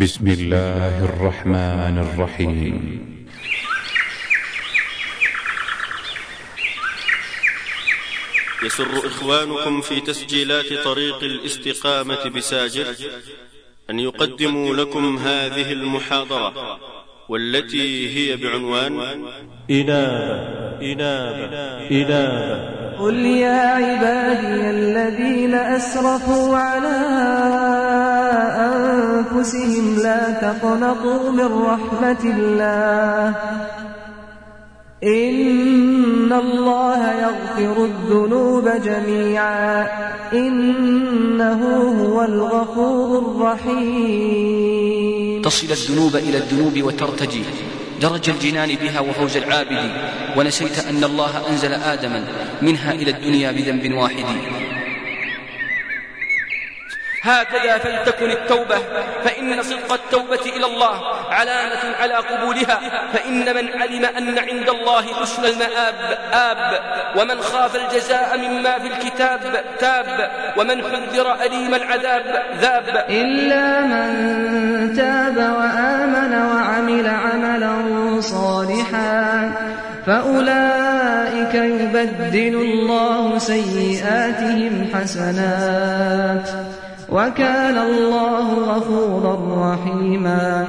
بسم الله الرحمن الرحيم. يسر إخوانكم في تسجيلات طريق الاستقامة بساجر أن يقدموا لكم هذه المحاضرة والتي هي بعنوان إنابة. إنابة. إنابة قل يا عبادي الذين أسرفوا على أنفسهم لا تقنطوا من رحمة الله. إن الله يغفر الذنوب جميعا. إنه هو الغفور الرحيم. تصل الذنوب إلى الذنوب وترتجي. درج الجنان بها وفوز العابد ونسيت أن الله أنزل آدما منها إلى الدنيا بذنب واحد. هكذا فلتكن التوبة فإن صدق التوبة إلى الله علامة على قبولها فإن من علم أن عند الله حسن المآب آب ومن خاف الجزاء مما في الكتاب تاب ومن حذر أليم العذاب ذاب. إلا من تاب وآمن وعمل عملا صالحا فأولئك يبدل الله سيئاتهم حسنات. وكان الله غفورا رحيما.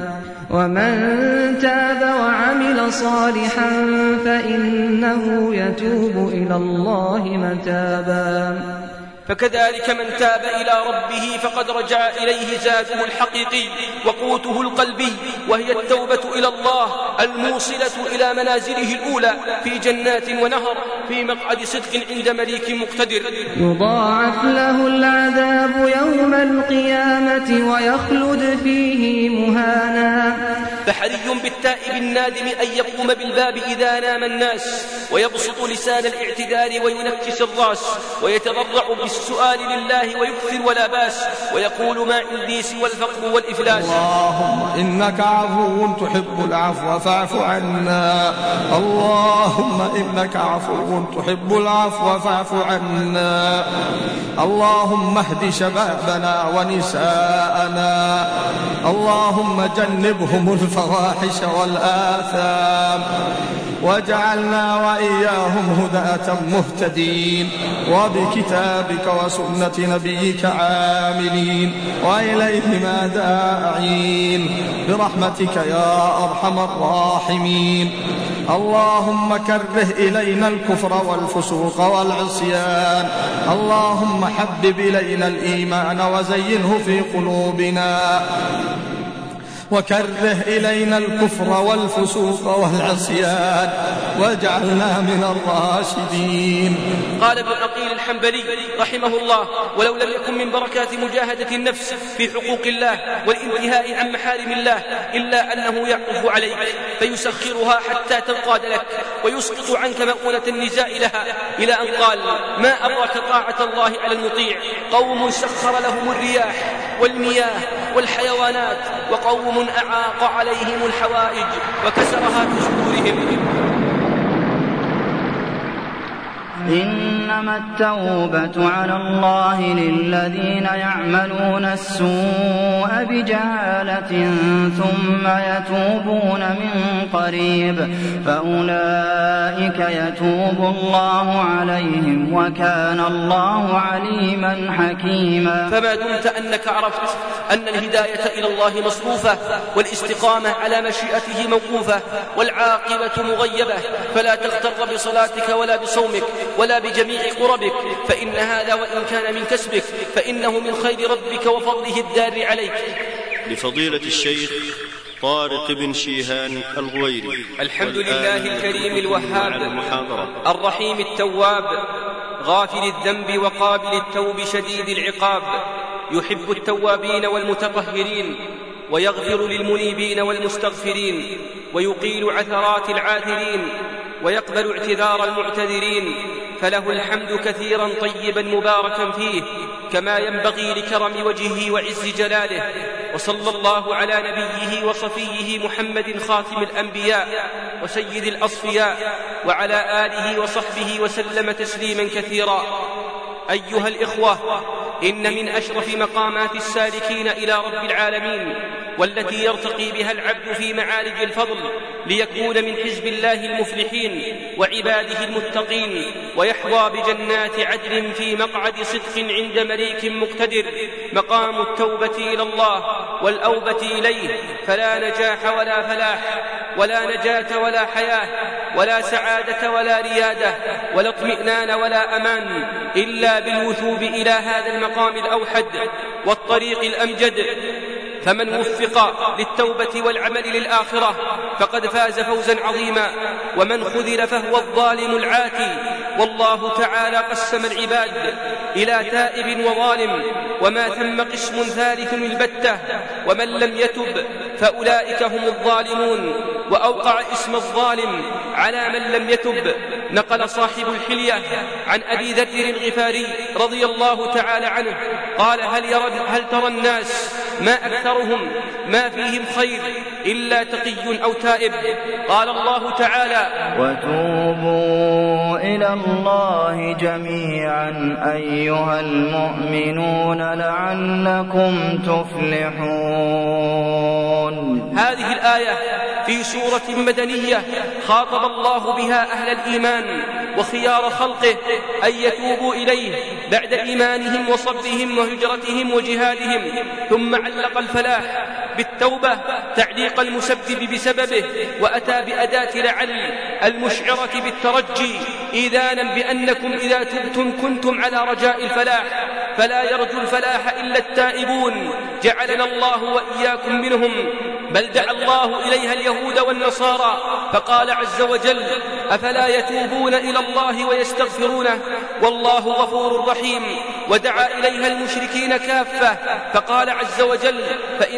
ومن تاب وعمل صالحا فإنه يتوب إلى الله متابا. فكذلك من تاب إلى ربه فقد رجع إليه زاده الحقيقي وقوته القلبي وهي التوبة إلى الله الموصلة إلى منازله الأولى في جنات ونهر في مقعد صدق عند مليك مقتدر. يضاعف له العذاب يوم القيامة ويخلد فيه مهانا. فحري بالتائب النادم أن يقوم بالباب إذا نام الناس ويبسط لسان الاعتذار وينكس الرأس ويتضرع بالسؤال لله ويكثر ولا باس ويقول ما عندي سوى الفقر والإفلاس. اللهم إنك عفو تحب العفو فاعف عنا. اللهم إنك عفو تحب العفو فاعف عنا. اللهم اهد شبابنا ونساءنا. اللهم جنبهم الفواحش والآثام. واجعلنا وإياهم هداة مهتدين. وبكتابك وسنة نبيك عاملين. وإليهما داعين. برحمتك يا أرحم الراحمين. اللهم كره إلينا الكفر والفسوق والعصيان. اللهم حبب إلينا الإيمان وزينه في قلوبنا. وكره إلينا الكفر والفسوق والعصيان واجعلنا من الراشدين. قال ابن عقيل الحنبلي رحمه الله ولو لم يكن من بركات مجاهدة النفس في حقوق الله والانتهاء عن محارم الله إلا أنه يعطف عليك فيسخرها حتى تنقاد لك ويسقط عنك مؤونة النزاع لها إلى أن قال ما أدرك طاعة الله على المطيع قوم سخر لهم الرياح والمياه والحيوانات وقوم أعاق عليهم الحوائج وكسرها في صدورهم إنما التوبة على الله للذين يعملون السوء بجهالة ثم يتوبون من قريب فأولئك يتوب الله عليهم وكان الله عليما حكيما. فما دمت أنك عرفت أن الهداية إلى الله مصروفة والإستقامة على مشيئته موقوفة والعاقبة مغيبة. فلا تغتر بصلاتك ولا بصومك ولا بجميع قربك فإن هذا وإن كان من كسبك فإنه من خير ربك وفضله الدار عليك. لفضيلة الشيخ طارق بن شيهان الغويري. الحمد لله الكريم الوهاب المحاضرة. الرحيم التواب غافل الذنب وقابل التوب شديد العقاب. يحب التوابين والمتطهرين ويغفر للمنيبين والمستغفرين ويقيل عثرات العاثرين ويقبل اعتذار المعتذرين. فله الحمد كثيرا طيبا مباركا فيه كما ينبغي لكرم وجهه وعز جلاله. وصلى الله على نبيه وصفيه محمد خاتم الأنبياء وسيد الأصفياء وعلى آله وصحبه وسلم تسليما كثيرا. أيها الإخوة إن من أشرف مقامات السالكين إلى رب العالمين والتي يرتقي بها العبد في معارج الفضل ليكون من حزب الله المفلحين وعباده المتقين ويحظى بجنات عدن في مقعد صدق عند مليك مقتدر مقام التوبة إلى الله والأوبة إليه فلا نجاح ولا فلاح ولا نجاة ولا حياة ولا سعادة ولا ريادة ولا اطمئنان ولا أمان إلا بالوثوب إلى هذا المقام الأوحد والطريق الأمجد فمن وفق للتوبة والعمل للآخرة فقد فاز فوزا عظيما ومن خذل فهو الظالم العاتي والله تعالى قسم العباد إلى تائب وظالم وما ثم قسم ثالث البتة ومن لم يتب فأولئك هم الظالمون. وأوقع اسم الظالم على من لم يتب. نقل صاحب الحلية عن أبي ذر الغفاري رضي الله تعالى عنه. قال هل, يرى هل ترى الناس ما أكثرهم ما فيهم خير إلا تقي أو تائب؟ قال الله تعالى وتوبوا إلى الله جميعا أيها المؤمنون لعلكم تفلحون. هذه الآية في سورة مدنية خاطب الله بها أهل الإيمان وخيار خلقه أن يتوبوا إليه بعد إيمانهم وصبرهم وهجرتهم وجهادهم ثم علق الفلاح بالتوبة تعليق المسبب بسببه وأتى بأداة لعل المشعرة بالترجي إيذانا بأنكم إذا تبتم كنتم على رجاء الفلاح فلا يرجو الفلاح إلا التائبون جعلنا الله وإياكم منهم بل دعا الله إليها اليهود والنصارى فقال عز وجل أفلا يتوبون إلى الله ويستغفرونه؟ والله غفور رحيم. ودعا إليها المشركين كافة فقال عز وجل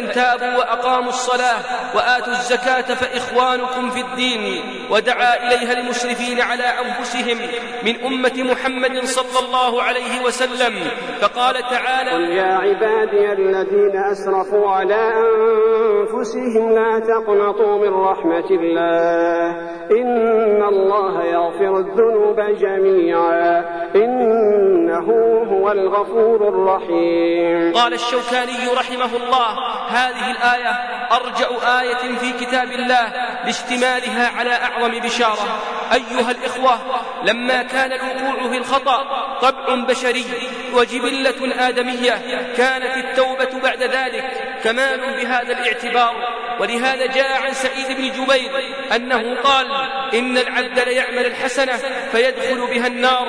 تابوا وأقاموا الصلاة وآتوا الزكاة فإخوانكم في الدين ودعا إليها المسرفين على أنفسهم من أمة محمد صلى الله عليه وسلم فقال تعالى قل يا عبادي الذين أسرفوا على أنفسهم لا تقنطوا من رحمة الله. إن الله يغفر الذنوب جميعا. إنه هو الغفور الرحيم. قال الشوكاني رحمه الله هذه الآية أرجأ آية في كتاب الله لاشتمالها على أعظم بشارة. أيها الإخوة لما كان الوقوع في الخطأ طبع بشري وجبلة آدمية كانت التوبة بعد ذلك كمال بهذا الاعتبار. ولهذا جاء عن سعيد بن جبير أنه قال إن العبد ليعمل الحسنة فيدخل بها النار.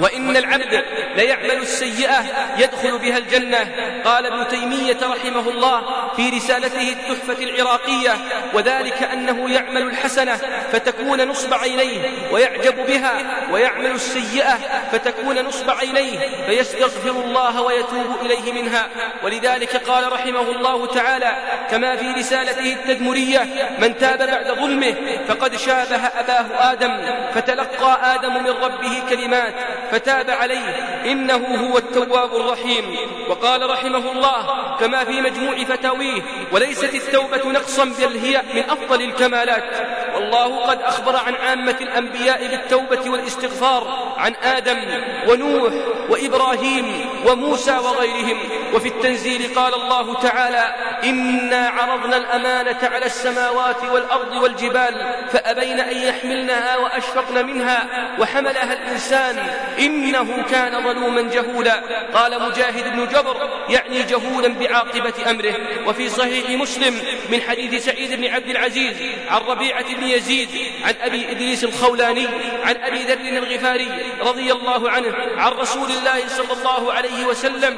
وإن العبد ليعمل السيئة يدخل بها الجنة. قال ابن تيمية رحمه الله في رسالته التحفة العراقية وذلك أنه يعمل الحسنة فتكون نصب عينيه ويعجب بها ويعمل السيئة فتكون نصب عينيه فيستغفر الله ويتوب إليه منها. ولذلك قال رحمه الله تعالى كما في رسالته التدمرية من تاب بعد ظلمه فقد شابه أباه آدم فتلقى آدم من ربه كلمات فتاب عليه إنه هو التواب الرحيم. وقال رحمه الله كما في مجموع فتاويه وليست التوبة نقصا بل هي من أفضل الكمالات. والله قد أخبر عن عامة الأنبياء بالتوبة والإستغفار عن آدم ونوح وإبراهيم وموسى وغيرهم. وفي التنزيل قال الله تعالى إنا عرضنا الأمانة على السماوات والأرض والجبال فأبين أن يحملنها وأشفقن منها وحملها الإنسان. إنه كان ظلوما جهولا. قال مجاهد بن جبر يعني جهولا بعاقبة أمره. وفي صحيح مسلم من حديث سعيد بن عبد العزيز عن ربيعة بن يزيد عن أبي إدريس الخولاني عن أبي ذر الغفاري رضي الله عنه عن رسول الله صلى الله عليه وسلم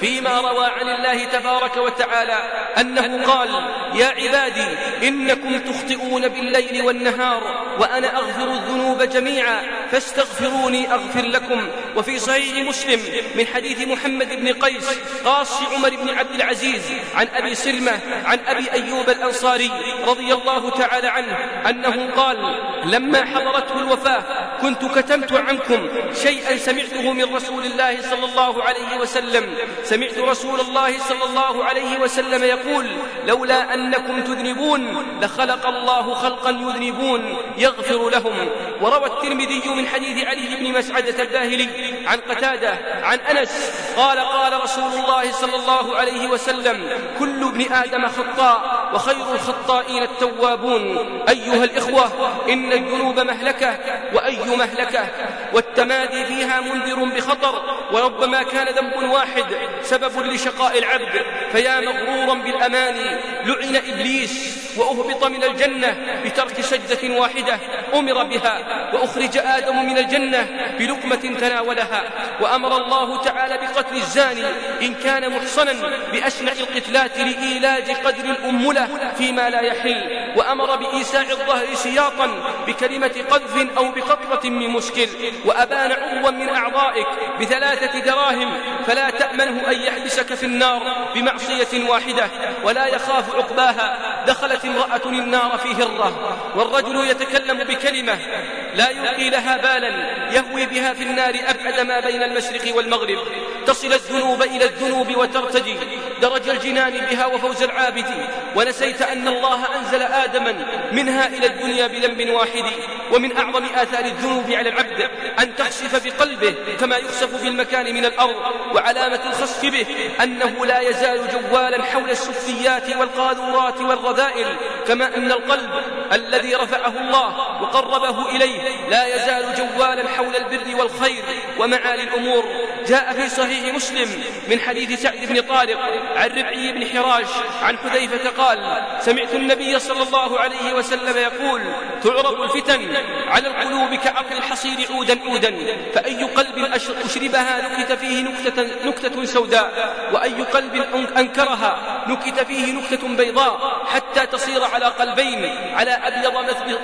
فيما روى عن الله تبارك وتعالى أنه قال يا عبادي إنكم تخطئون بالليل والنهار وأنا أغفر الذنوب جميعا فاستغفروني أغفر لكم. وفي صحيح مسلم من حديث محمد بن قيس قاص عمر بن عبد العزيز عن أبي سلمة عن أبي أيوب الأنصاري رضي الله تعالى عنه أنه قال لما حضرته الوفاة كنت كتمت عنكم شيئا سمعته من رسول الله صلى الله عليه وسلم سمعت رسول الله صلى الله عليه وسلم يقول لولا أنكم تذنبون لخلق الله خلقا يذنبون يغفر لهم. وروى الترمذي من حديث علي بن مسعدة الباهلي عن قتادة عن أنس قال قال رسول الله صلى الله عليه وسلم كل ابن آدم خطاء. وخير الخطائين التوابون. أيها الإخوة إن الذنوب مهلكة وأي مهلكة والتمادي فيها منذر بخطر وربما كان ذنب واحد سبب لشقاء العبد. فيا مغرورا بالأماني لعن إبليس وأهبط من الجنة بترك سجدة واحدة أمر بها وأخرج آدم من الجنة بلقمة تناولها. وأمر الله تعالى بقتل الزاني إن كان محصنا بأشنع القتلات لإيلاج قدر الأملة فيما لا يحل وأمر بإيساع الظهر سياطا بكلمة قذف أو بقطرة من مشكل وأبان عضوا من أعضائك بثلاثة دراهم فلا تأمنه أن يحبسك في النار بمعصية واحدة ولا يخاف عقباها دخلت امرأة النار في هرة والرجل يتكلم بكلمة لا يلقي لها بالا يهوي بها في النار أبعد ما بين المشرق والمغرب تصل الذنوب إلى الذنوب وترتجي درج الجنان بها وفوز العابد. ونسيت أن الله أنزل آدما منها إلى الدنيا بذنب واحد ومن أعظم آثار الذنوب على العبد أن تخسف بقلبه كما يخسف بالمكان من الأرض. وعلامة الخسف به أنه لا يزال جوالا حول السفيات والقاذورات والرذائل. كما أن القلب الذي رفعه الله وقربه إليه لا يزال جوالا حول البر والخير ومعالي الأمور. جاء في صحيح مسلم من حديث سعد بن طارق عن ربعي بن حراش عن حذيفة قال سمعت النبي صلى الله عليه وسلم يقول تعرض الفتن على القلوب كعقل الحصير عودا عودا فأي قلب أشربها نكت فيه نكتة, نكتة سوداء وأي قلب أنكرها نكت فيه نكتة بيضاء حتى تصير على قلبين على أبيض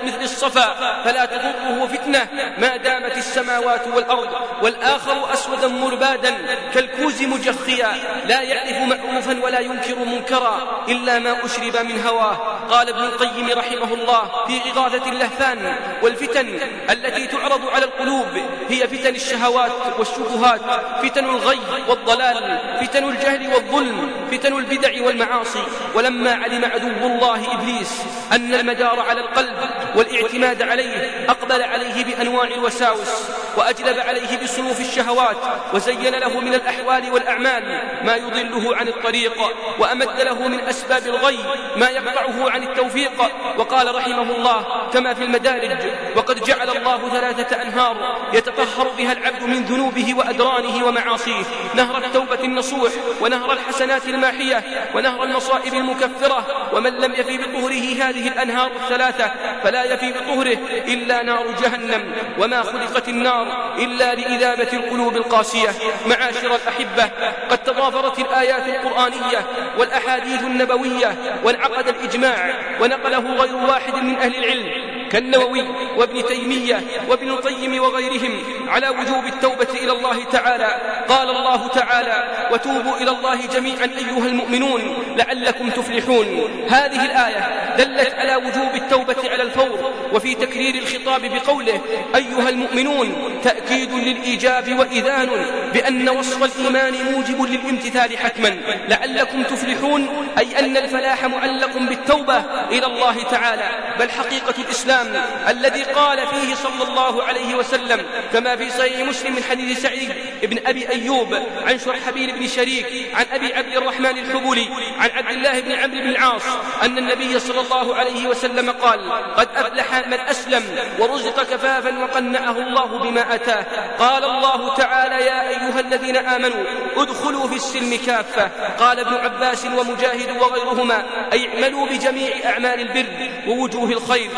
مثل الصفا فلا تضره فتنة. ما دامت السماوات والأرض والآخر أسودا مربادا كالكوز مجخيا. لا يعرف معروفا ولا ينكر منكرا إلا ما أشرب من هواه. قال ابن القيم رحمه الله في إغاثة اللهفان والفتن التي تعرض على القلوب هي فتن الشهوات والشبهات فتن الغي والضلال فتن الجهل والظلم فتن البدع والمعاصي. ولما علم عدو الله إبليس أن المدار على القلب والإعتماد عليه أقبل عليه بأنواع الوساوس. وأجلب عليه بصنوف الشهوات وزين له من الأحوال والأعمال ما يضله عن الطريق وأمد له من أسباب الغي ما يقطعه عن التوفيق. وقال رحمه الله كما في المدارج وقد جعل الله ثلاثة أنهار يتطهر بها العبد من ذنوبه وأدرانه ومعاصيه. نهر التوبة النصوح ونهر الحسنات الماحية ونهر المصائب المكفرة. ومن لم يفي بطهره هذه الأنهار الثلاثة فلا يفي بطهره إلا نار جهنم. وما خلقت النار إلا لإذابة القلوب القاسية. معاشر الأحبة قد تضافرت الآيات القرآنية والأحاديث النبوية وانعقد الإجماع ونقله غير واحد من أهل العلم. كالنووي وابن تيمية وابن القيم وغيرهم على وجوب التوبة إلى الله تعالى. قال الله تعالى وتوبوا إلى الله جميعا أيها المؤمنون لعلكم تفلحون. هذه الآية دلت على وجوب التوبة على الفور وفي تكرير الخطاب بقوله أيها المؤمنون تأكيد للإيجاب وإذان بأن وصف الإيمان موجب للامتثال حتما. لعلكم تفلحون أي أن الفلاح معلق بالتوبة إلى الله تعالى. بل حقيقة الإسلام الذي قال فيه صلى الله عليه وسلم كما في صحيح مسلم من حديث سعيد بن أبي أيوب عن شرحبيل بن شريك عن أبي عبد الرحمن الحبولي عن عبد الله بن عمرو بن العاص أن النبي صلى الله عليه وسلم قال قد أفلح من أسلم ورزق كفافا وقنعه الله بما أتاه. قال الله تعالى يا أيها الذين آمنوا ادخلوا في السلم كافة. قال ابن عباس ومجاهد وغيرهما أي اعملوا بجميع أعمال البر ووجوه الخير.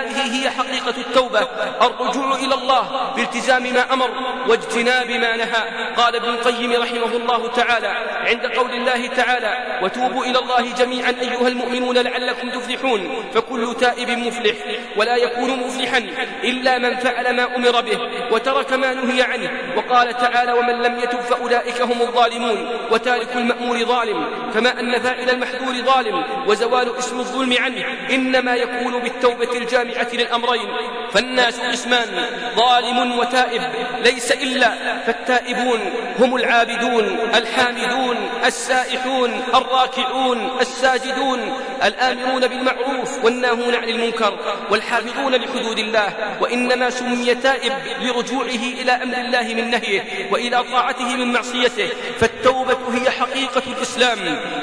فهذه هي حقيقة التوبة. الرجوع إلى الله بالتزام ما أمر واجتناب ما نهى. قال ابن القيم رحمه الله تعالى عند قول الله تعالى وتوبوا إلى الله جميعا أيها المؤمنون لعلكم تفلحون فكل تائب مفلح ولا يكون مفلحا إلا من فعل ما أمر به وترك ما نهي عنه. وقال تعالى ومن لم يتب فأولئك هم الظالمون وتارك المأمور ظالم كما أن فاعل المحذور ظالم وزوال اسم الظلم عنه. إنما يكون بالتوبة الجامعة. الجامعة للأمرين فالناس قسمان ظالم وتائب ليس إلا فالتائبون هم العابدون الحامدون السائحون الراكعون الساجدون الآمرون بالمعروف والناهون عن المنكر والحافظون لحدود الله وإنما سمي تائب لرجوعه إلى أمر الله من نهيه وإلى طاعته من معصيته فالتوبة هي حقيقة الإسلام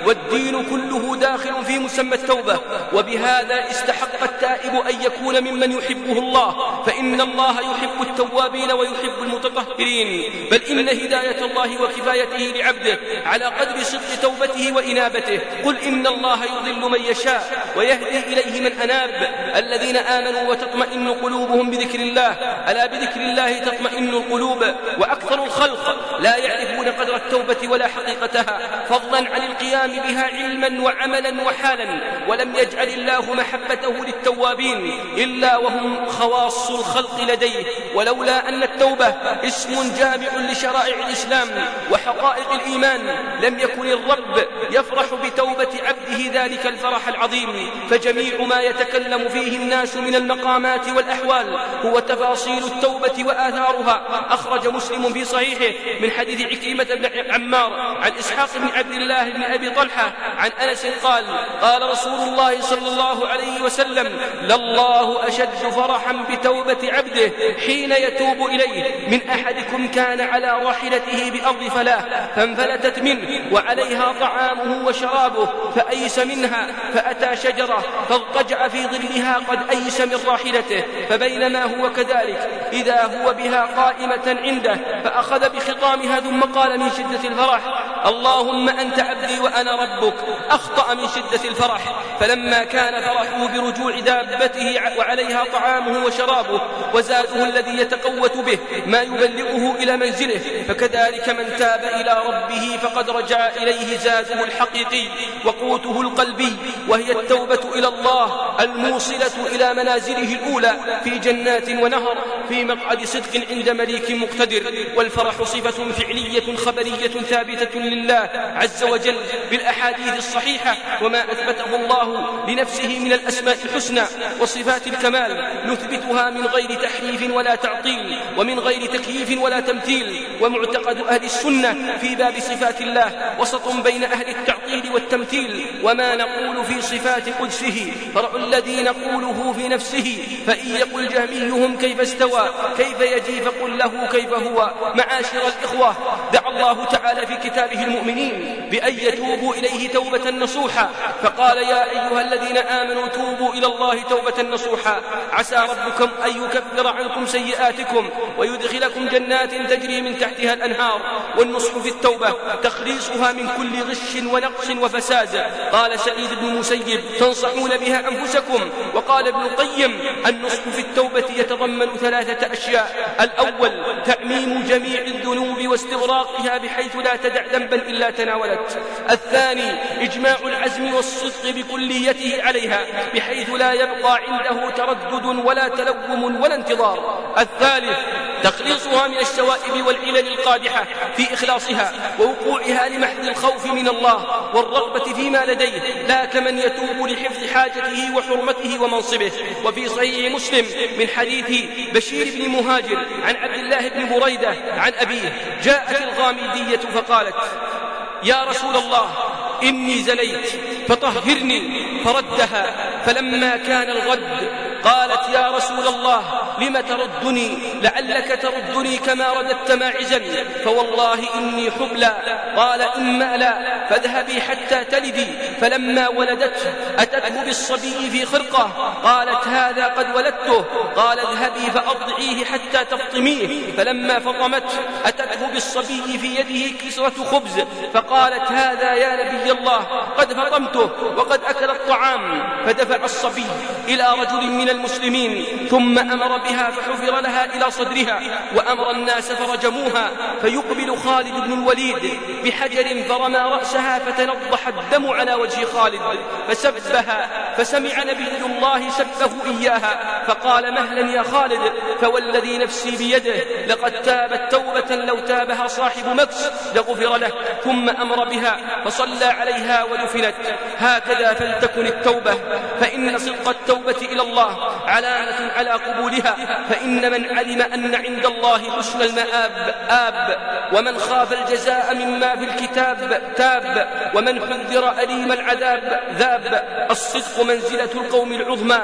والدين كله داخل في مسمى التوبة وبهذا استحق التائب أن يكون ممن يحبه الله فإن الله يحب التوابين ويحب المتطهرين. بل إن هداية الله وكفايته لعبده على قدر صدق توبته وإنابته. قل إن الله يضل من يشاء ويهدي إليه من أناب. الذين آمنوا وتطمئن قلوبهم بذكر الله. ألا بذكر الله تطمئن القلوب؟ وأكثر الخلق لا يعرفون قدر التوبة ولا حقيقتها. فضلا عن القيام بها علما وعملا وحالا. ولم يجعل الله محبته للتوابين. إلا وهم خواص الخلق لديه ولولا أن التوبة اسم جامع لشرائع الإسلام وحقائق الإيمان لم يكن الرب يفرح بتوبة عبده ذلك الفرح العظيم. فجميع ما يتكلم فيه الناس من المقامات والأحوال هو تفاصيل التوبة وآثارها. أخرج مسلم في صحيحه من حديث عكرمة بن عمار عن إسحاق بن عبد الله بن أبي طلحة عن أنس قال قال رسول الله صلى الله عليه وسلم لله أشد فرحا بتوبة عبده حين يتوب إليه. من أحدكم كان على راحلته بأرض فلاة فانفلتت منه وعليها طعامه وشرابه فأيس منها فأتى شجرة فاضطجع في ظلها قد أيس من راحلته. فبينما هو كذلك إذا هو بها قائمة عنده فأخذ بخطامها ثم قال من شدة الفرح اللهم أنت عبدي وأنا ربك أخطأ من شدة الفرح. فلما كان فرحه برجوع دابته وعليها طعامه وشرابه وزاده الذي يتقوت به ما يبلغه إلى منزله. فكذلك من تاب إلى ربه فقد رجع إليه زاده الحقيقي وقوته القلبي وهي التوبة إلى الله الموصلة إلى منازله الأولى في جنات ونهر في مقعد صدق عند مليك مقتدر. والفرح صفة فعلية خبرية ثابتة لله عز وجل بالأحاديث الصحيحة وما أثبته الله لنفسه من الأسماء الحسنى وصفات الكمال نثبتها من غير تحريف ولا تعطيل ومن غير تكييف ولا تمثيل ومعتقد أهل السنة في باب صفات الله وسط بين أهل التعطيل والتمثيل وما نقول في صفات قدسه فرع الذي نقوله في نفسه فإن يقل جهميهم كيف استوى كيف يجي فقل له كيف هو معاشر الإخوة دعا الله تعالى في كتابه المؤمنين بأن يتوبوا إليه توبة نصوحا. فقال يا أيها الذين آمنوا توبوا إلى الله توبة نصوحا. عسى ربكم أن يكفر عنكم سيئاتكم ويدخلكم جنات تجري من تحتها الأنهار. والنصح في التوبة تخليصها من كل غش ونقص وفساد. قال سعيد بن المسيب تنصحون بها أنفسكم. وقال ابن القيم النصح في التوبة يتضمن ثلاثة أشياء. الأول تعميم جميع الذنوب واستغراقها بحيث لا تدع ذنبا إلا تناولت. الثاني إجماع العزم والصدق بكليته عليها بحيث لا يبقى عنده تردد ولا تلوم ولا انتظار. الثالث تخليصها من الشوائب والعلل القادحة في إخلاصها ووقوعها لمحض الخوف من الله والرغبة فيما لديه لا كمن يتوب لحفظ حاجته وحرمته ومنصبه. وفي صحيح مسلم من حديث بشير بن مهاجر عن عبد الله بن بريدة عن أبيه جاءت الغامدية فقالت يا رسول الله إني زليت فطهرني فردها فلما كان الغد قالت يا رسول الله لم تردني؟ لعلك تردني كما رددت ماعزا فوالله إني حبلى. قال إما لا فاذهبي حتى تلدي. فلما ولدته أتته بالصبي في خرقة. قالت هذا قد ولدته. قال اذهبي فأرضعيه حتى تفطميه. فلما فطمته أتته بالصبي في يده كسرة خبز. فقالت هذا يا نبي الله. قد فطمته وقد أكل الطعام. فدفع الصبي إلى رجل من المسلمين. ثم أمر بها فحفر لها إلى صدرها وأمر الناس فرجموها فيقبل خالد بن الوليد بحجر فرمى رأسها فتنضح الدم على وجه خالد فسبها فسمع نبي الله سبه إياها فقال مهلا يا خالد؟ فوالذي نفسي بيده لقد تابت توبة لو تابها صاحب مكس لغفر له ثم أمر بها فصلى عليها ودفنت. هكذا فلتكن التوبة فإن صدق التوبة إلى الله علامة على قبولها فإن من علم أن عند الله حسن المآب آب. ومن خاف الجزاء مما في الكتاب تاب. ومن حذر أليم العذاب ذاب. الصدق منزلة القوم العظمى.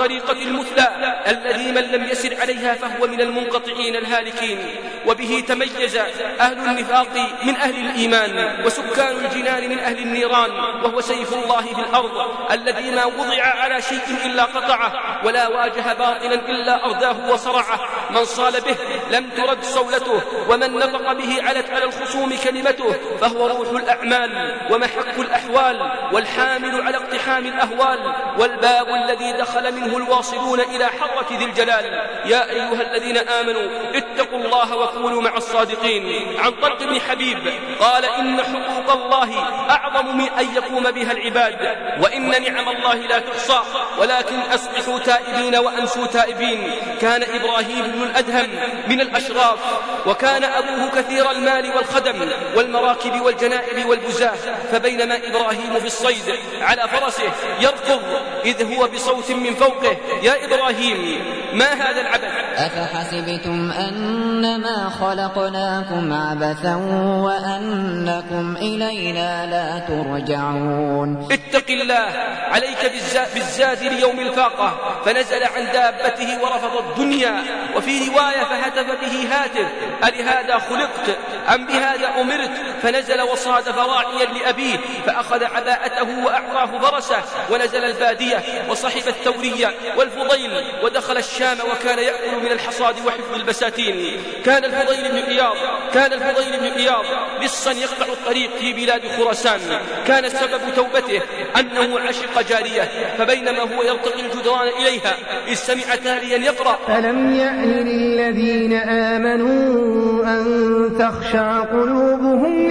والطريقة المثلى الذي من لم يسر عليها فهو من المنقطعين الهالكين وبه تميز أهل النفاق من أهل الإيمان وسكان الجنان من أهل النيران وهو سيف الله في الأرض الذي ما وضع على شيء إلا قطعه ولا واجه باطلا إلا أرداه وصرعه. من صال به لم ترد صولته ومن نطق به علت على الخصوم كلمته فهو روح الأعمال ومحك الأحوال والحامل على اقتحام الأهوال والباب الذي دخل منه الواصلون إلى حضرة ذي الجلال. يا أيها الذين آمنوا اتقوا الله وكونوا مع الصادقين. عن طلق بن حبيب قال إن حقوق الله أعظم من أن يقوم بها العباد. وإن نعم الله لا تحصى. ولكن أصبحوا تائبين وأمسوا تائبين. كان إبراهيم بن الأدهم من الأشراف. وكان أبوه كثير المال والخدم والمراكب والجنائب والبزاة. فبينما إبراهيم في الصيد على فرسه يركض إذ هو بصوت من فوقه يا إبراهيم ما هذا العبث أفحسبتم أنما خلقناكم عبثا وأنكم إلينا لا ترجعون؟ اتق الله عليك بالزا- بالزاد ليوم الفاقة فنزل عن دابته ورفض الدنيا وفي رواية فهتف به هاتف ألهذا خلقت؟ أم بهذا أمرت؟ فنزل وصادف راعيا لأبيه فأخذ عباءته وأعطاه فرسه ونزل البادية وصحب الثورية والفضيل ودخل الشام وكان يأكل من الحصاد وحفظ البساتين. كان الفضيل بن إياض كان الفضيل بن إياض لصا يقطع الطريق في بلاد خراسان. كان سبب توبته أنه عشق جارية فبينما هو يرتقي الجدران إليها إذ سمع تاليا يقرأ. فلم يأن للذين آمنوا أن تخشع قلوبهم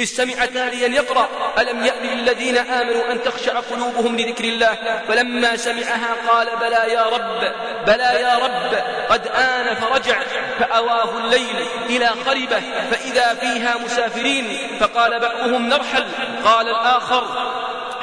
إذ سمع تاليا يقرأ ألم يأن للذين آمنوا أن تخشع قلوبهم لذكر الله؟ فلما سمعها قال بلى يا رب بلى يا رب قد آن فرجع فأواه الليل إلى خربة فإذا فيها مسافرين فقال بعضهم نرحل قال الآخر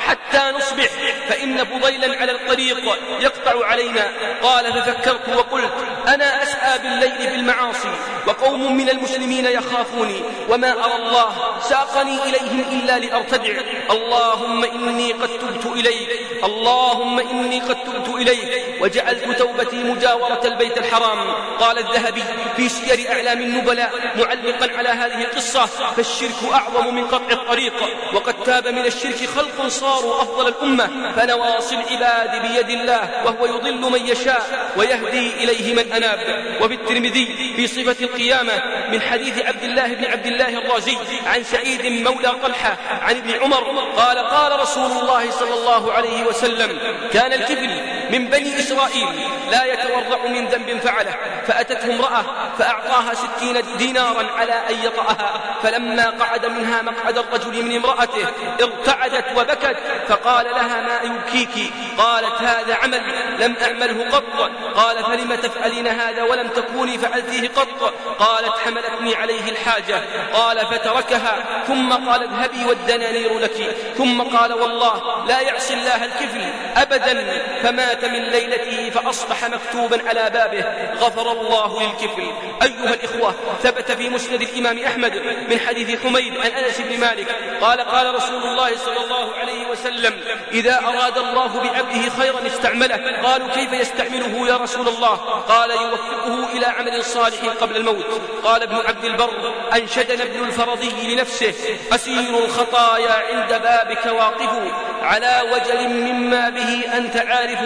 حتى نصبح فإن فضيلا على الطريق يقطع علينا. قال ففكرت وقلت أنا أسعى بالليل بالمعاصي وقوم من المسلمين يخافوني وما أرى الله ساقني إليهم إلا لأرتدع. اللهم إني قد تبت إليك اللهم إني قد تبت إليك وجعلت توبتي مجاورة البيت الحرام. قال الذهبي في سير أعلام النبلاء معلقا على هذه القصة فالشرك أعظم من قطع الطريق وقد تاب من الشرك خلق صاروا أفضل الأمة فنواصي العباد بيد الله وهو يضل من يشاء ويهدي إليه من أناب. وفي الترمذي في صفة القيامة من حديث عبد الله بن عبد الله الرازي عن سعيد مولى طلحة عن ابن عمر قال قال رسول الله صلى الله عليه وسلم كان الكفل من بني إسرائيل لا يتورع من ذنب فعله فأتته امرأة فأعطاها ستين دينارا على أن يطأها فلما قعد منها مقعد الرجل من امرأته ارتعدت وبكت فقال لها ما يبكيك؟ قالت هذا عمل لم أعمله قط. قال فلم تفعلين هذا ولم تكوني فعلتيه قط؟ قالت حملتني عليه الحاجة. قال فتركها. ثم قال اذهبي والدنانير لك. ثم قال والله لا يعصي الله الكفل أبدا فمات من ليلته فأصبح مكتوبا على بابه. غفر الله للكفل أيها الإخوة ثبت في مسند الإمام أحمد من حديث حميد عن أنس بن مالك قال قال رسول الله صلى الله عليه وسلم إذا أراد الله بعبده خيرا استعمله. قالوا كيف يستعمله يا رسول الله؟ قال يوفقه إلى عمل صالح قبل الموت. قال ابن عبد البر أنشدنا ابن الفرضي لنفسه أسير الخطايا عند بابك واقف على وجل مما به أنت عارف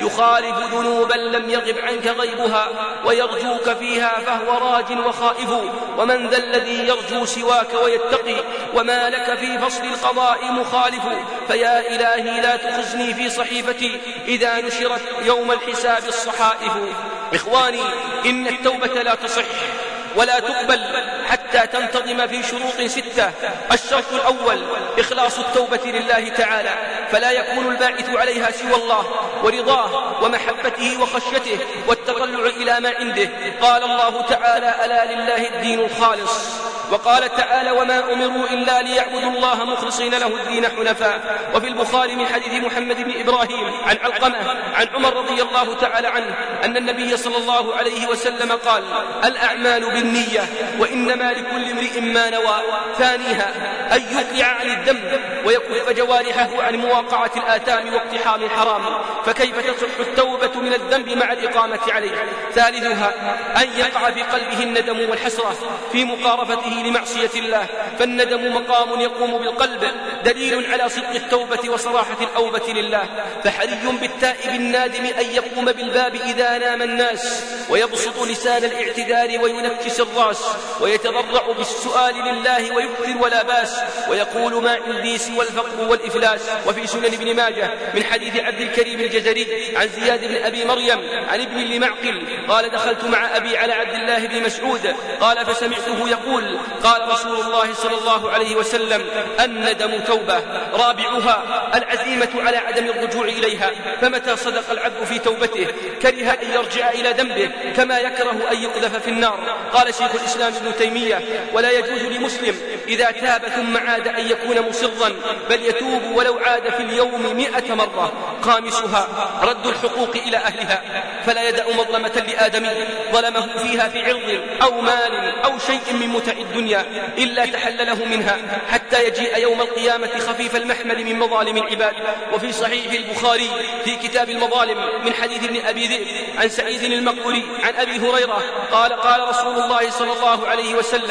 يخالف ذنوبا لم يغب عنك غيبها ويرجوك فيها فهو راج وخائف. ومن ذا الذي يرجو سواك ويتقي وما لك في فصل القضاء مخالف. فيا إلهي لا تخزني في صحيفتي إذا نشرت يوم الحساب الصحائف. إخواني إن التوبة لا تصح ولا تقبل حتى تنتظم في شروط ستة. الشرط الأول إخلاص التوبة لله تعالى فلا يكون الباعث عليها سوى الله ورضاه ومحبته وخشيته والتطلع إلى ما عنده. قال الله تعالى ألا لله الدين الخالص. وقال تعالى وما أمروا إلا ليعبدوا الله مخلصين له الدين حنفاء. وفي البخاري من حديث محمد بن إبراهيم عن علقمة عن عمر رضي الله تعالى عنه أن النبي صلى الله عليه وسلم قال الأعمال بالنية وإنما لكل امرئ ما نوى ثانيها أن يقلع عن الذنب ويكف جوارحه عن مواقعة الآثام واقتحام الحرام فكيف تصح التوبة من الذنب مع الإقامة عليه؟ ثالثها أن يقع في قلبه الندم والحسرة في مقارفته لمعصية الله فالندم مقام يقوم بالقلب دليل على صدق التوبة وصراحة الأوبة لله فحري بالتائب النادم أن يقوم بالباب إذا نام الناس ويبسط لسان الاعتذار وينكس الراس ويتضرع بالسؤال لله ويكثر ولا باس ويقول ما عندي سوى الفقر والإفلاس. وفي سنن ابن ماجه من حديث عبد الكريم الجزري عن زياد بن أبي مريم عن ابن لمعقل قال دخلت مع أبي على عبد الله بن مسعود قال فسمعته يقول قال رسول الله صلى الله عليه وسلم الندم توبة رابعها العزيمة على عدم الرجوع إليها. فمتى صدق العبد في توبته؟ كره أن يرجع إلى ذنبه كما يكره أن يقذف في النار. قال شيخ الإسلام ابن تيمية ولا يجوز لمسلم إذا تاب ثم عاد أن يكون مصرا بل يتوب ولو عاد في اليوم مئة مرة. خامسها رد الحقوق إلى أهلها. فلا يدع مظلمة لآدمي ظلمه فيها في عرض أو مال أو شيء من متع الدنيا إلا تحلله منها حتى يجيء يوم القيامة خفيف المحمل من مظالم العباد. وفي صحيح البخاري في كتاب المظالم من حديث ابن أبي ذئب عن سعيد المقبري عن أبي هريرة قال قال رسول الله صلى الله عليه وسلم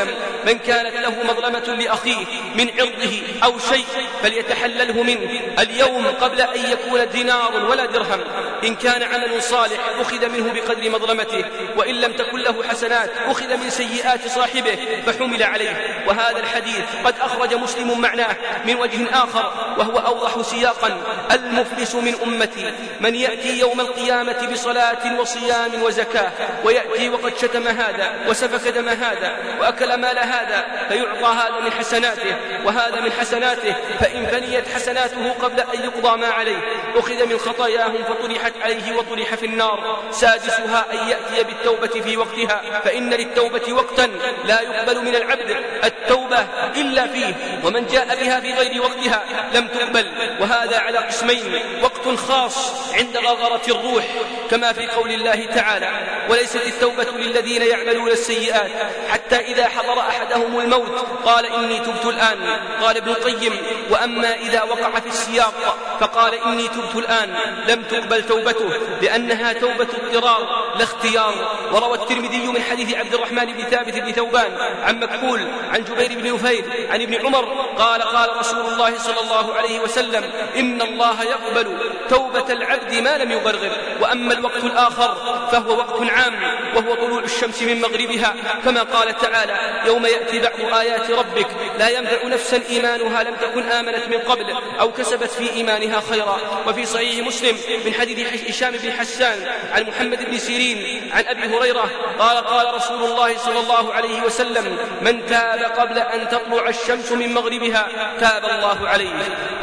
من كانت له مظلمة لأخيه من عرضه أو شيء فليتحلله منه. اليوم قبل أن يكون دينار ولا درهم إن كان عمل صالح أخذ منه بقدر مظلمته وإن لم تكن له حسنات أخذ من سيئات صاحبه فحمل عليه. وهذا الحديث قد أخرج مسلم معناه من وجه آخر وهو أوضح سياقا. المفلس من أمتي من يأتي يوم القيامة بصلاة وصيام وزكاة ويأتي وقد شتم هذا وسفك دم هذا وأكل مال هذا فيعطى هذا من حسناته وهذا من حسناته فإن فنيت حسناته قبل أن يقضى ما عليه. أخذ من خطاياهم فطرحت عليه وطرح في النار. سادسها أن يأتي بالتوبة في وقتها فإن للتوبة وقتا لا يقبل من العبد التوبة إلا فيه. ومن جاء بها في غير وقتها لم تقبل. وهذا على قسمين وقت خاص عند غرغرة الروح كما في قول الله تعالى وليست التوبة للذين يعملون السيئات حتى إذا حضر أحدهم الموت. قال إني تبت الآن. قال ابن القيم وأما إذا وقع في السياق فقال إني تبت الآن. لم تقبل توبته لأنها توبة اضطرار لا اختيار. وروى الترمذي من حديث عبد الرحمن بن ثابت بن ثوبان عن مكحول عن جبير بن نفيل عن ابن عمر قال قال رسول الله صلى الله عليه وسلم إن الله يقبل توبة العبد ما لم يبرغر وأما الوقت الآخر فهو وقت عام وهو طلوع الشمس من مغربها كما قال تعالى يوم يأتي بعض آيات ربك لا ينفع نفسا إيمانها لم تكن آمنت من قبل أو كسبت في إيمانها خيرا. وفي صحيح مسلم من حديث هشام بن حسان عن محمد بن سيرين عن أبي هريرة قال قال رسول الله صلى الله عليه وسلم من تاب قبل أن تطلع الشمس من مغربها تاب الله عليه.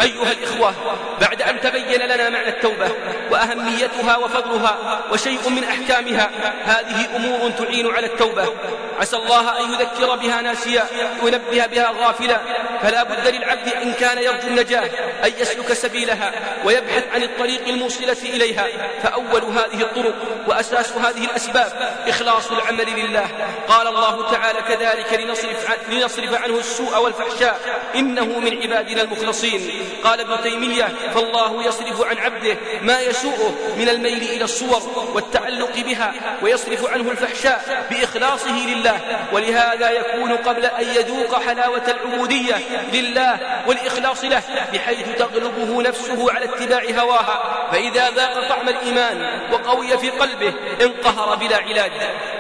أيها الإخوة بعد أن تبين لنا معنى التوبة وأهميتها وفضلها وشيء من أحكامها هذه أمور تعين على التوبة. عسى الله أن يذكر بها ناسيا وينبه بها غافلا. فلا بد للعبد إن كان يرجو النجاة أن يسلك سبيلها ويبحث عن الطريق الموصلة إليها. فأول هذه الطرق وأساس هذه الأسباب إخلاص العمل لله. قال الله تعالى كذلك لنصرف, لنصرف عنه السوء والفحشاء إنه من عبادنا المخلصين. قال ابن تيمية فالله يصرف عن عبده ما يسوءه من الميل إلى الصور والتعلق بها ويصرف عنه الفحشاء بإخلاصه لله. ولهذا يكون قبل أن يذوق حلاوة العبودية لله والإخلاص له بحيث تغلبه نفسه على اتباع هواها. فإذا ذاق طعم الإيمان وقوي في قلبه انقهر بلا علاج.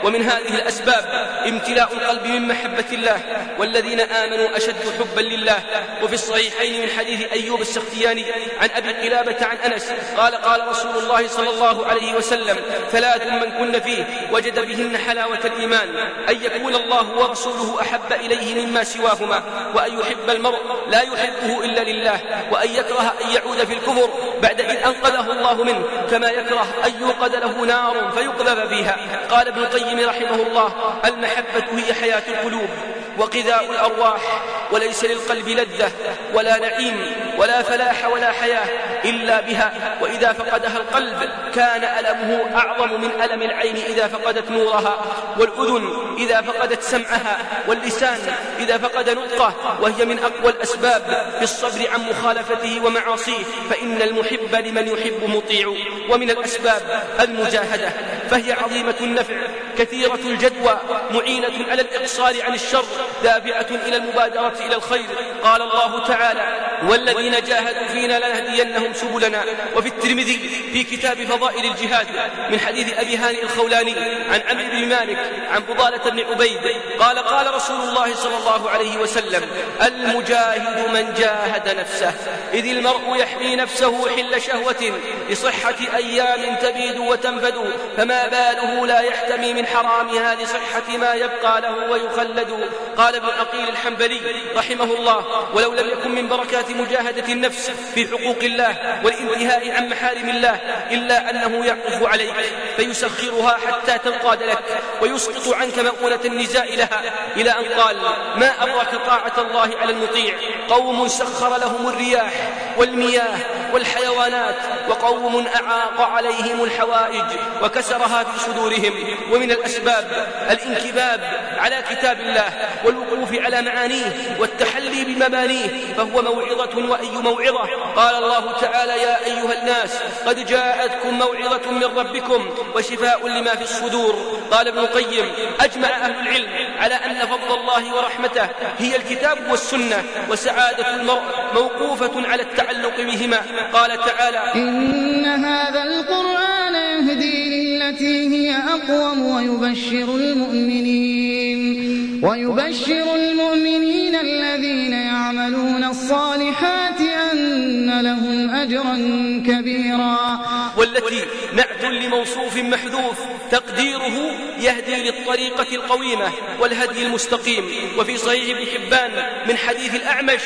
ومن هذه الأسباب امتلاء القلب من محبة الله والذين آمنوا أشد حبا لله. وفي الصحيحين من حديث أيوب السختياني عن أبي قلابة عن أنس قال قال رسول الله صلى الله عليه وسلم ثلاث من كن فيه وجد بهن حلاوة الإيمان أن يكون الله ورسوله أحب إليه مما سواهما وأن يحب المرء لا يحبه إلا لله وأن يكره أن يعود في الكفر بعد إذ أنقذه الله منه كما يكره أن يوقد له نار فيقذف فيها. قال ابن القيم رحمه الله المحبة هي حياة القلوب وغذاء الأرواح. وليس للقلب لذة ولا نعيم ولا فلاح ولا حياة إلا بها. وإذا فقدها القلب كان ألمه أعظم من ألم العين إذا فقدت نورها والأذن إذا فقدت سمعها واللسان إذا فقد نطقه. وهي من أقوى الأسباب في الصبر عن مخالفته ومعاصيه. فإن المحب لمن يحب مطيع. ومن الأسباب المجاهدة فهي عظيمة النفع كثيرة الجدوى معينة على الإقصار عن الشر دافعة إلى المبادرة إلى الخير. قال الله تعالى والذين جاهدوا فينا لنهدينهم سبلنا. وفي الترمذي في كتاب فضائل الجهاد من حديث أبي هانئ الخولاني عن عمرو بن مالك عن فضالة بن عبيد. قال قال رسول الله صلى الله عليه وسلم المجاهد من جاهد نفسه إذ المرء يحمي نفسه حل شهوة لصحة أيام تبيد وتنفد فما باله لا يحتمي من حرامها لصحة ما يبقى له ويخلد. قال ابن عقيل الحنبلي رحمه الله ولو لم يكن من بركات مجاهدة النفس في حقوق الله والانتهاء عن محارم الله إلا أنه يعطف عليك فيسخرها حتى تنقاد لك ويسقط عنك مؤونة النزاع لها إلى أن قال ما أبرك طاعة الله على المطيع؟ قوم سخر لهم الرياح والمياه والحيوانات وقوم أعاق عليهم الحوائج وكسرها في صدورهم. ومن الأسباب الانكباب على كتاب الله والوقوف على معانيه والتحلي بمبانيه فهو موعظة وأي موعظة. قال الله تعالى يا أيها الناس قد جاءتكم موعظة من ربكم وشفاء لما في الصدور. قال ابن القيم أجمع أهل العلم على أن فضل الله ورحمته هي الكتاب والسنة وسعادة المرء موقوفة على التعلق بهما. قال تعالى إن هذا القرآن يهدي للتي هي أقوم ويبشر المؤمنين. ويبشر المؤمنين الذين يعملون الصالحات لهم أجرا كبيرا. والتي نعت لموصوف محذوف تقديره يهدي للطريقة القويمة والهدي المستقيم. وفي صحيح ابن حبان من حديث الأعمش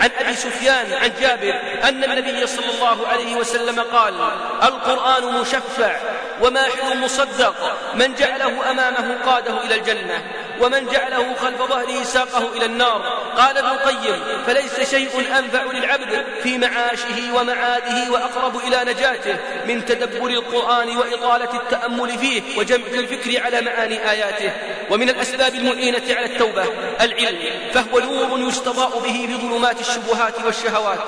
عن أبي سفيان عن جابر أن النبي صلى الله عليه وسلم قال القرآن مشفع وماحل مصدق. من جعله أمامه قاده إلى الجنة. ومن جعله خلف ظهره ساقه إلى النار. قال ابن القيم فليس شيء أنفع للعبد في معاشه ومعاده وأقرب إلى نجاته من تدبر القرآن وإطالة التأمل فيه وجمع الفكر على معاني آياته. ومن الأسباب المعينة على التوبة العلم فهو نور يستضاء به بظلمات الشبهات والشهوات.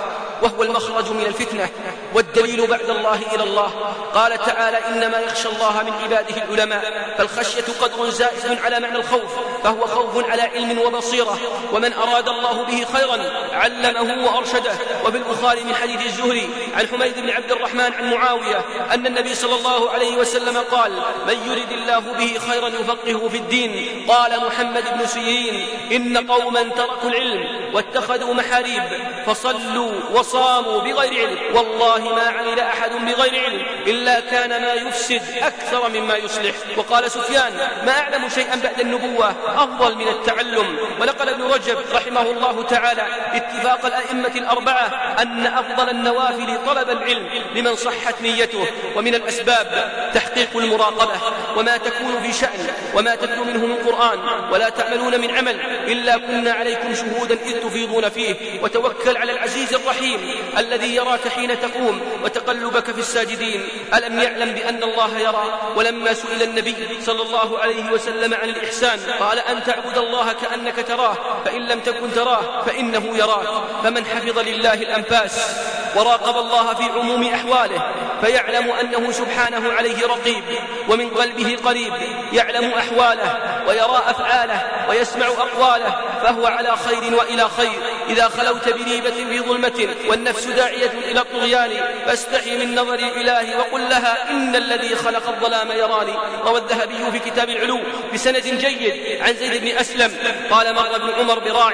وهو المخرج من الفتنة والدليل بعد الله إلى الله. قال تعالى إنما يخشى الله من عباده العلماء فالخشية قدر زائد على معنى الخوف. فهو خوف على علم وبصيرة. ومن أراد الله به خيرا علمه وأرشده. وفي البخاري من حديث الزهري عن حميد بن عبد الرحمن عن معاوية أن النبي صلى الله عليه وسلم قال من يرد الله به خيرا يفقهه في الدين. قال محمد بن سيرين إن قوما تركوا العلم واتخذوا محاريب فصلوا وصاموا بغير علم. والله ما عمل أحد بغير علم إلا كان ما يفسد أكثر مما يصلح. وقال سفيان ما أعلم شيئا بعد النبوة أفضل من التعلم. ونقل ابن رجب رحمه الله تعالى اتفاق الأئمة الأربعة أن أفضل النوافل طلب العلم لمن صحت نيته. ومن الأسباب تحقيق المراقبة. وما تكون في شأن. وما تتلو منه من قرآن. ولا تعملون من عمل. إلا كنا عليكم شهودا إذ تفيضون فيه. وتوكل على العزيز الرحيم الذي يراك حين تقوم. وتقلبك في الساجدين. ألم يعلم بأن الله يرى. ولما سئل النبي صلى الله عليه وسلم عن الإحسان قال أن تعبد الله كأنك تراه فإن لم تكن تراه فإنه يراك. فمن حفظ لله الأنفاس وراقب الله في عموم أحواله فيعلم أنه سبحانه عليه رقيب ومن قلبه قريب يعلم أحواله ويرى أفعاله ويسمع أقواله فهو على خير وإلى خير. إذا خلوت بريبة في ظلمة والنفس داعية إلى الطغيان فاستحي من نظر الإله وقل لها إن الذي خلق الظلام يراني. روى الذهبي في كتاب العلو بسند جيد عن زيد بن أسلم قال مر ابن عمر براع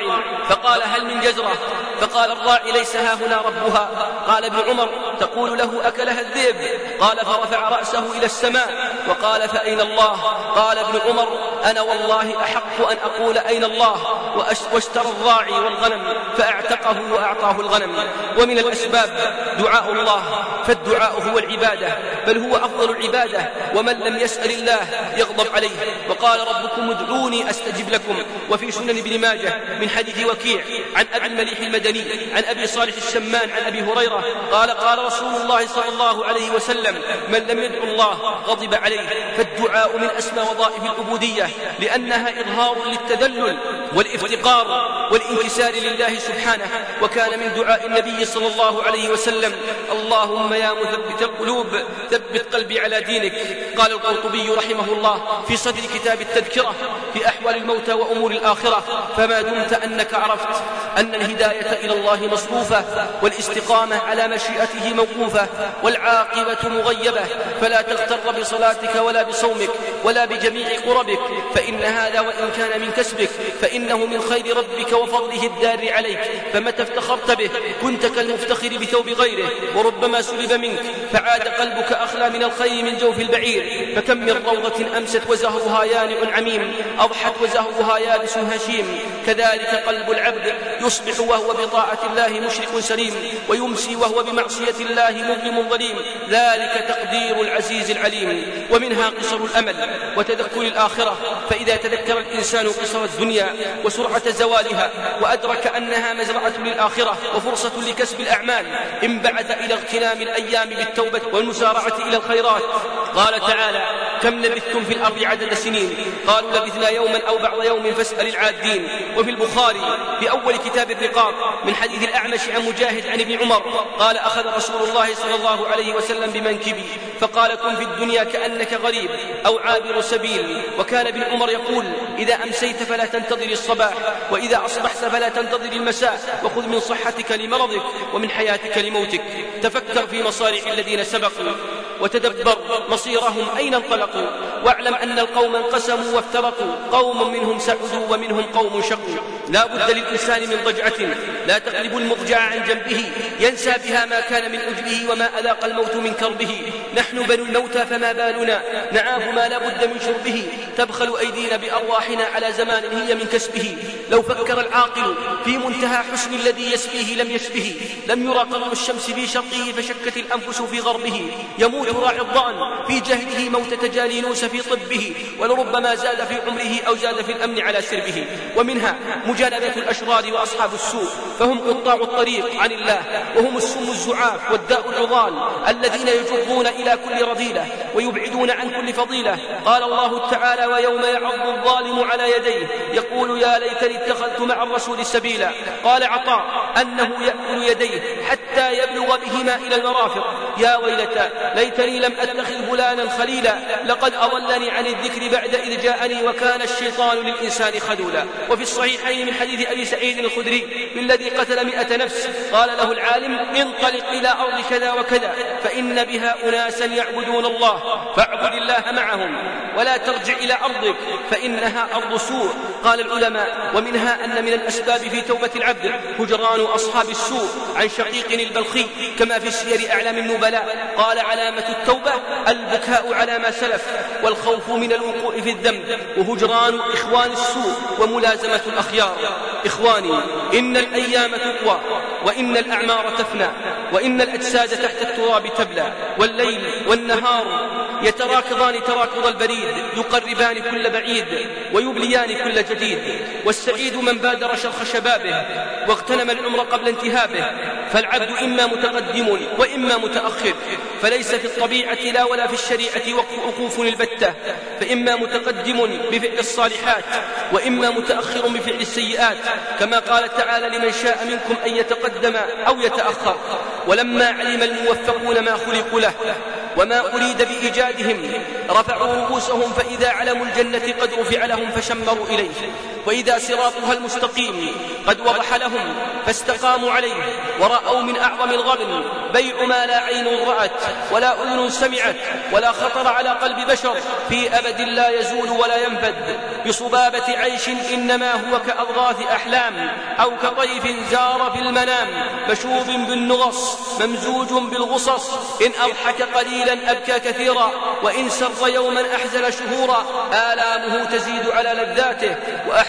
فقال هل من جزرة؟ فقال الراعي ليس ها هنا ربها. قال ابن عمر تقول له أكلها الذئب؟ قال فرفع رأسه إلى السماء وقال فأين الله؟ قال ابن عمر أنا والله أحق أن أقول أين الله؟ واشترى الراعي والغنم. فأعتقه وأعطاه الغنم. ومن الأسباب دعاء الله فالدعاء هو العبادة بل هو أفضل العبادة ومن لم يسأل الله يغضب عليه. وقال ربكم ادعوني أستجب لكم. وفي سنن ابن ماجه من حديث وكيع عن أبي المليح المدني عن أبي صالح الشمان عن أبي هريرة قال قال رسول الله صلى الله عليه وسلم من لم يدعو الله غضب عليه فالدعاء من أسمى وظائف العبودية لأنها إظهار للتذلل والافتقار والإنكسار لله سبحانه وكان من دعاء النبي صلى الله عليه وسلم اللهم يا مثبت القلوب ثبت قلبي على دينك. قال القرطبي رحمه الله في صدر كتاب التذكرة في أحوال الموتى وأمور الآخرة فما دمت أنك عرفت أن الهداية إلى الله مصروفة والاستقامة على مشيئته موقوفة والعاقبة مغيبة. فلا تغتر بصلاتك ولا بصومك ولا بجميع قربك فإن هذا وإن كان من كسبك فإنه من خير ربك وفضله الدار عليك. فمتى افتخرت به؟ كنت كالمفتخر بثوب غيره. وربما سلب منك. فعاد قلبك أخلى من الخير من جوف البعير. فكم من روضة أمست وزهرها يانع عميم. أضحت وزهرها يابس هشيم. كذلك قلب العبد يصبح وهو بطاعة الله مشرق سليم. ويمسي وهو بمعصية الله مظلم ظليم. ذلك تقدير العزيز العليم. ومنها قصر الأمل وتذكر الآخرة. فإذا تذكر الإنسان قصر الدنيا وسرعة زوالها وأدرك أنها مزرعة للآخرة وفرصة لكسب الأعمال. انبعث إلى اغتنام الأيام بالتوبة والمسارعة إلى الخيرات. قال تعالى كم لبثتم في الأرض عدد سنين؟ قالوا لبثنا يوما أو بعض يوم فاسأل العادين. وفي البخاري في أول كتاب الرقاق من حديث الأعمش عن مجاهد عن ابن عمر قال أخذ رسول الله صلى الله عليه وسلم بمنكبي. فقال كن في الدنيا كأنك غريب أو عابر سبيل. وكان ابن عمر يقول إذا أمسيت فلا تنتظر الصباح وإذا أصبحت فلا تنتظر المساء. وخذ من صحتك لمرضك ومن حياتك لموتك. تفكر في مصارع الذين سبقوا وتدبر مصيرهم أين انطلقوا. واعلم أن القوم انقسموا وافترقوا. قوم منهم سعدوا ومنهم قوم شقوا. لا بد للإنسان من ضجعة لا تغلب المضجع عن جنبه ينسى بها ما كان من أجله وما أذاق الموت من كربه. نحن بنو الموتى فما بالنا؟ نعاه ما لا بد من شربه. تبخل أيدينا بأرواحنا على زمان هي من كسبه. لو فكر العاقل في منتهى حسن الذي يسبيه لم يشبه. لم يرى قرن الشمس في شرقه فشكت الأنفس في غربه. يموت راعي الضأن في جهله موت تجالينوس في طبه. ولربما زاد في عمره أو زاد في الأمن على سربه. ومنها مجانبة الأشرار وأصحاب السوء فهم قطاع الطريق عن الله وهم السم الزعاف والداء العضال الذين يجرون إلى كل رذيلة ويبعدون عن كل فضيلة. قال الله تعالى ويوم يعض الظالم على يديه يقول يا ليتني اتخذت مع الرسول سبيلا قال عطاء أنه يأكل يديه حتى يبلغ بهما إلى المرافق يا ويلتى ليتني لم أتخذ فلانا خليلا لقد أضلني عن الذكر بعد إذ جاءني وكان الشيطان للإنسان خذولا وفي الصحيحين من حديث أبي سعيد الخدري بالذي قتل مئة نفس قال له العالم انطلق إلى أرض كذا وكذا فإن بها أناسا يعبدون الله فاعبد الله معهم ولا ترجع إلى أرضك فإنها أرض سوء. قال العلماء ومنها أن من الأسباب في توبة العبد هجران أصحاب السوء عن شقيق البلخي كما في سير أعلام النبلاء. قال علامة التوبة البكاء على ما سلف والخوف من الوقوع في الذنب وهجران إخوان السوء وملازمة الأخيار. إخواني إن الأيام تقوى. وإن الأعمار تفنى وإن الأجساد تحت التراب تبلى والليل والنهار يتراكضان تراكض البريد يقربان كل بعيد ويبليان كل جديد. والسعيد من بادر شرخ شبابه واغتنم العمر قبل انتهابه. فالعبد إما متقدم وإما متأخر فليس في الطبيعة لا ولا في الشريعة وقوف البتة فإما متقدم بفعل الصالحات وإما متأخر بفعل السيئات. كما قال تعالى لمن شاء منكم أن يتقدم أو يتأخر ولما علم الموفقون ما خلقوا له وما أريد بإيجادهم رفعوا رؤوسهم فإذا علموا الجنة قد رفع لهم فشمروا إليه. وإذا صراطها المستقيم قد وضح لهم فاستقاموا عليه ورأوا من أعظم الغبن بيع ما لا عين رأت ولا أذن سمعت ولا خطر على قلب بشر في أبد لا يزول ولا ينفد بصبابة عيش إنما هو كأضغاث أحلام أو كطيف زار في المنام مشوب بالنغص ممزوج بالغصص إن أضحك قليلا أبكى كثيرا وإن سر يوما أحزن شهورا آلامه تزيد على لذاته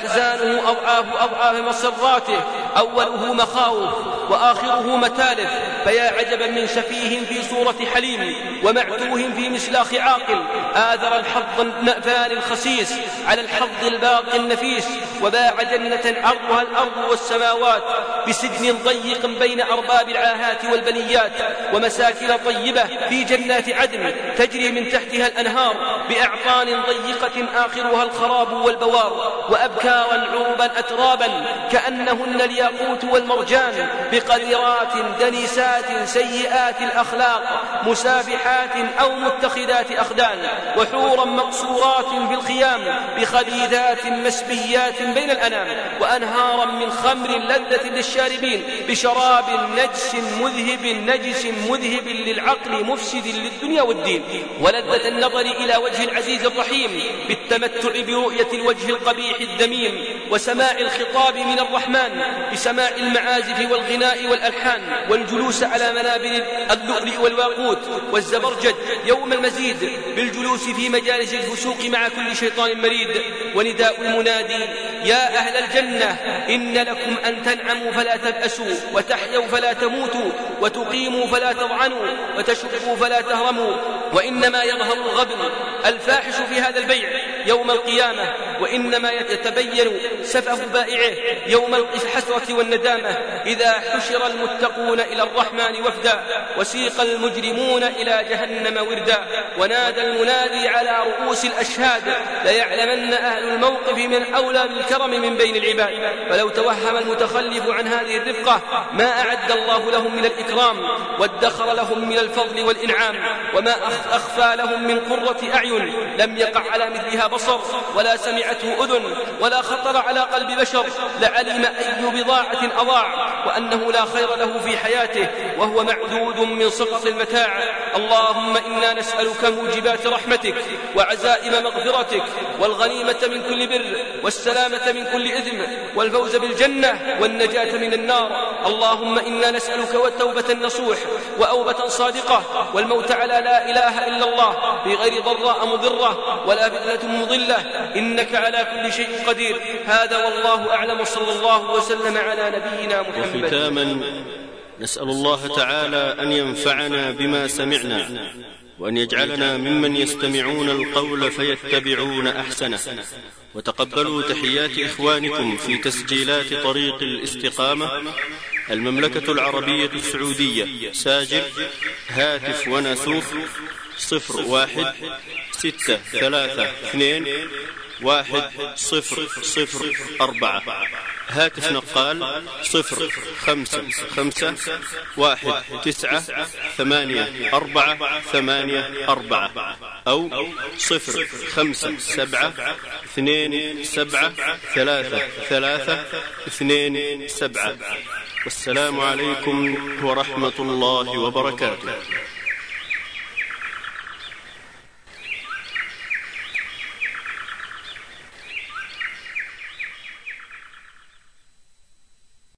وأحزانه أضعاف أضعاف مسراته أوله مخاوف وآخره متالف فيا عجبا من سفيه في صورة حليم ومعتوه في مسلاخ عاقل آذر الحظ النأفان الخسيس على الحظ الباقي النفيس وباع جنة عرضها الأرض والسماوات بسجن ضيق بين أرباب العاهات والبليات ومساكن طيبة في جنات عدن تجري من تحتها الأنهار بأعطان ضيقة آخرها الخراب والبوار وأبكارا عربا أترابا كأنهن الياقوت والمرجان بقذرات دنيسات سيئات الأخلاق مسابحات أو متخذات أخدان وحورا مقصورات في الخيام بخليذات مسبيات بين الأنام وأنهارا من خمر لذة للشاربين بشراب نجس مذهب نجس مذهب للعقل مفسد للدنيا والدين ولذة النظر إلى وجه العزيز الرحيم بالتمتع برؤية الوجه القبيح الذميم وسماع الخطاب من الرحمن بسماع المعازف والغناء والألحان والجلوس على منابر اللؤلؤ والواقوت والزبرجد يوم المزيد بالجلوس في مجالس الفسوق مع كل شيطان مريد. ونداء المنادي يا أهل الجنة إن لكم أن تنعموا فلا تبأسوا وتحيوا فلا تموتوا وتقيموا فلا تضعنوا وتشبوا فلا تهرموا وإنما يظهر الغبن الفاحش في هذا البيع يوم القيامة وإنما يتبين سفه بائعه يوم الحسرة والندامة إذا حشر المتقون إلى الرحمن وفدا وسيق المجرمون إلى جهنم وردا ونادى المنادي على رؤوس الأشهاد ليعلمن أهل الموقف من أولى بالكرم من بين العباد. فلو توهم المتخلف عن هذه الرفقة ما أعد الله لهم من الإكرام وادخر لهم من الفضل والإنعام وما أخفى لهم من قرة أعين. لم يقع على مثلها بصر ولا سمعته أذن ولا خطر على قلب بشر. لعلم أي بضاعة أضاع وأنه لا خير له في حياته وهو معدود من سقط المتاع. اللهم إنا نسألك موجبات رحمتك وعزائم مغفرتك والغنيمة من كل بر والسلامة من كل إثم والفوز بالجنة والنجاة من النار. اللهم إنا نسألك والتوبة النصوح وأوبة صادقة والموت على لا إله إلا الله بغير ضراء مضرة ولا فتنة مضلة. إنك على كل شيء قدير. هذا والله أعلم. صلى الله وسلم على نبينا محمد. وختاما نسأل الله تعالى أن ينفعنا بما سمعنا وأن يجعلنا ممن يستمعون القول فيتبعون أحسنه. وتقبلوا تحيات إخوانكم في تسجيلات طريق الاستقامة. المملكة العربية السعودية. ساجر هاتف وناسوخ صفر واحد ستة ثلاثة اثنين واحد صفر صفر أربعة. هاتف نقال صفر خمسة خمسة واحد تسعة ثمانية أربعة ثمانية أربعة أو صفر خمسة سبعة اثنين سبعة ثلاثة ثلاثة اثنين سبعة والسلام عليكم ورحمة الله وبركاته